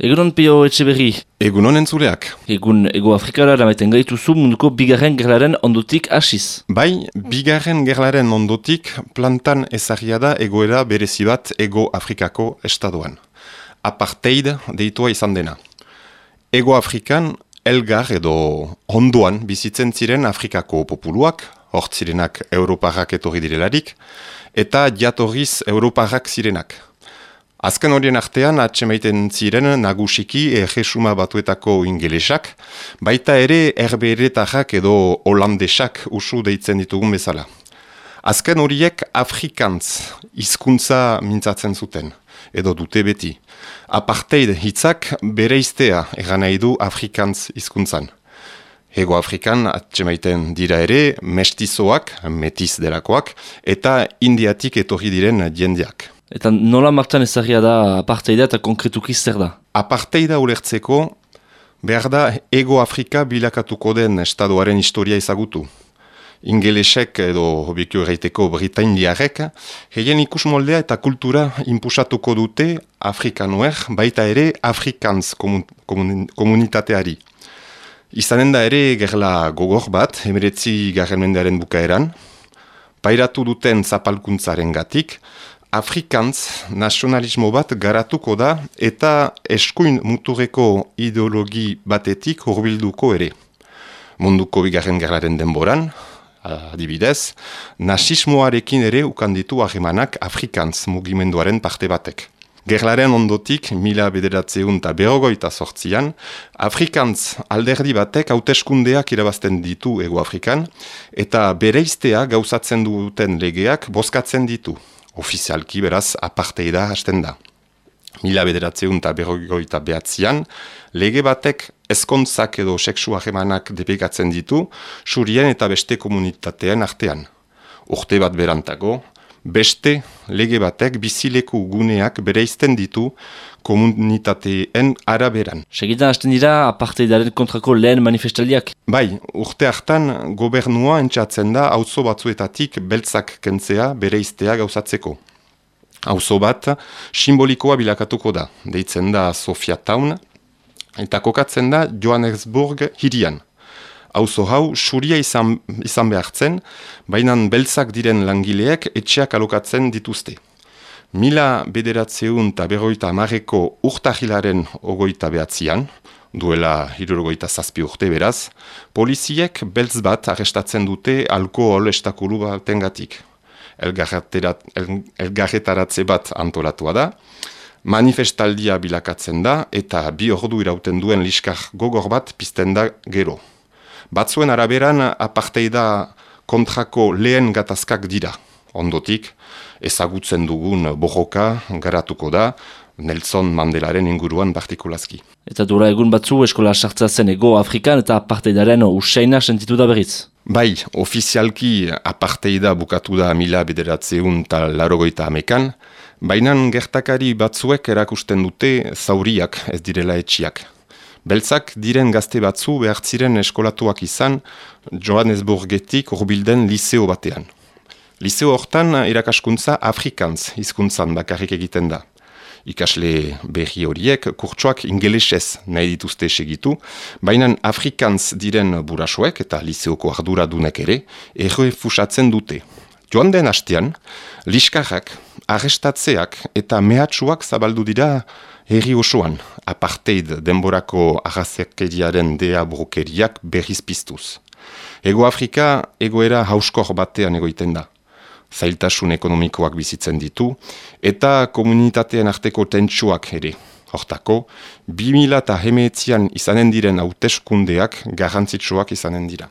Egunon Pio Etxeberri, Egunon entzuleak. egun Ego Afrikara ramaiten gaituzu munduko bigarren gerlaren ondutik hasiz. Bai, bigarren gerlaren ondotik plantan ezagia da egoera berezi bat Ego Afrikako estaduan. Apartheid deitua izan dena. Ego Afrikan elgar edo onduan bizitzen ziren Afrikako populuak, hort zirenak Europarrak etorri direlarik, eta jatorriz Europarrak zirenak. Azken horien artean atxemaiten ziren nagusiki erresuma batuetako ingelesak, baita ere erberetarrak edo holandesak usu deitzen ditugun bezala. Azken horiek Afrikantz hizkuntza mintzatzen zuten, edo dute beti. Apartheid hitzak bere iztea egan nahi du Afrikantz hizkuntzan. Hego Afrikan atxemaiten dira ere mestizoak, metiz delakoak, eta indiatik etorri diren jendeak. Eta nola martan ezagia da aparteida eta konkretuki zer da? Aparteida ulertzeko, behar da Ego Afrika bilakatuko den estadoaren historia ezagutu. Ingelesek edo hobikio erraiteko Britaindiarek, heien ikus moldea eta kultura inpusatuko dute Afrikanuer, baita ere Afrikantz komun, komun, komunitateari. Izanen da ere gerla gogor bat, emeretzi garren mendearen bukaeran, pairatu duten zapalkuntzaren gatik, Afrikantz nazionalismo bat garatuko da eta eskuin muturreko ideologi batetik horbilduko ere. Munduko bigarren gerlaren denboran, adibidez, nazismoarekin ere ukanditu ahemanak Afrikantz mugimenduaren parte batek. Gerlaren ondotik, mila bederatzeun eta behogoita sortzian, Afrikantz alderdi batek hauteskundeak irabazten ditu Ego Afrikan, eta bereiztea gauzatzen duten legeak bozkatzen ditu ofizialki beraz aparteida hasten da. Mila bederatzeun eta berrogoita behatzean, lege batek ezkontzak edo seksu ahemanak depekatzen ditu, surien eta beste komunitatean artean. Urte bat berantago, beste lege batek bizileku guneak bereizten ditu komunitateen araberan. Segitan hasten dira aparteidaren kontrako lehen manifestaliak. Bai, urte hartan gobernua entxatzen da auzo batzuetatik beltzak kentzea bereiztea gauzatzeko. Auzo bat simbolikoa bilakatuko da, deitzen da Sofia Town, eta kokatzen da Johannesburg hirian. Auzo hau suria izan, izan behartzen, baina beltzak diren langileek etxeak alokatzen dituzte. Mila bederatzeun eta berroita amareko urtahilaren ogoita behatzean, duela hirurogoita zazpi urte beraz, poliziek beltz bat arrestatzen dute alkohol estakulu batengatik. Elgarretaratze bat antolatua da, manifestaldia bilakatzen da eta bi ordu irauten duen liskar gogor bat pizten da gero. Batzuen araberan aparteida kontrako lehen gatazkak dira. Ondotik, ezagutzen dugun bojoka garatuko da, Nelson Mandelaren inguruan partikulazki. Eta dura egun batzu eskola sartza zen Ego Afrikan eta aparteidaren usaina sentitu da berriz. Bai, ofizialki aparteida bukatu da mila bederatzeun eta larogoita amekan, baina gertakari batzuek erakusten dute zauriak ez direla etxiak. Beltzak diren gazte batzu behartziren eskolatuak izan Johannesburgetik urbilden liseo batean. Liseo hortan irakaskuntza Afrikantz hizkuntzan bakarrik egiten da. Ikasle berri horiek kurtsoak ingelesez nahi dituzte segitu, baina Afrikantz diren burasoek eta liseoko arduradunek ere erre fusatzen dute. Joan den hastean, liskarrak, arrestatzeak eta mehatsuak zabaldu dira herri osoan, apartheid denborako arrazekeriaren dea brokeriak berriz piztuz. Ego Afrika egoera hauskor batean egoiten da zailtasun ekonomikoak bizitzen ditu, eta komunitatean arteko tentsuak ere. Hortako, 2000 eta hemeetzian izanen diren hauteskundeak garrantzitsuak izanen dira.